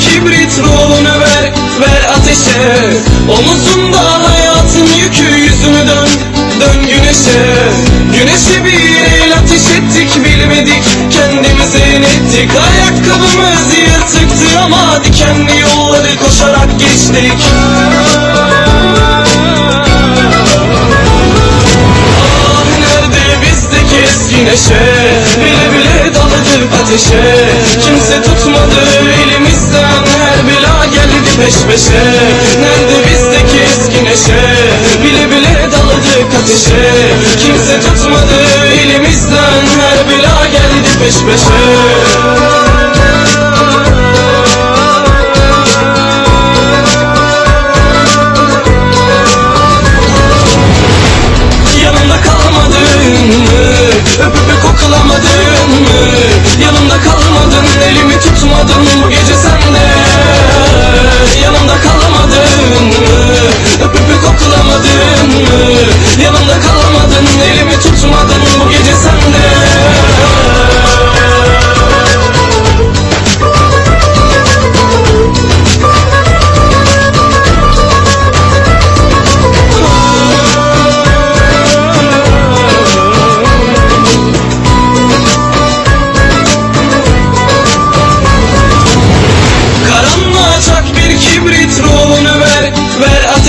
Kibrit ruhunu ver, ver ateşe. Omuzunda hayatın yükü yüzünü dön, dön güneşe. Güneşe bir el ateş ettik bilmedik kendimize inettik. Ayakkabımız yırtıktı ama dikenli yolları koşarak geçtik. Ah nerede bizdeki eski neşe? Bile bile daladık ateşe. Kimse tanımıyor peş peşe. Nerede bizdeki eski neşe? Bile bile daladık ateşe. Kimse tutmadı elimizden. Her bela geldi peş peşe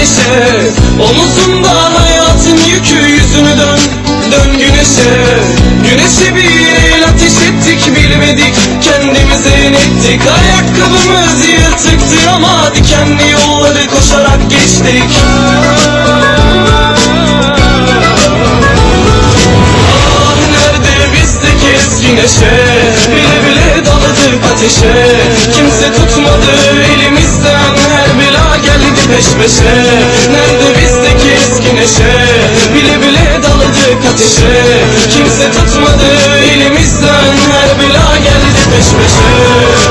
ateşe Omuzunda hayatın yükü yüzünü dön Dön güneşe. Güneşe bir el ateş ettik bilmedik Kendimize inettik. Ayakkabımız yırtıktı ama Dikenli yolları koşarak geçtik. Ah nerede bizdeki eski neşe Bile bile daladık ateşe. Kimse tutmadı peşe. Nerede bizdeki eski neşe? Bile bile daladık ateşe. Kimse tutmadı elimizden. Her bela geldi peş peşe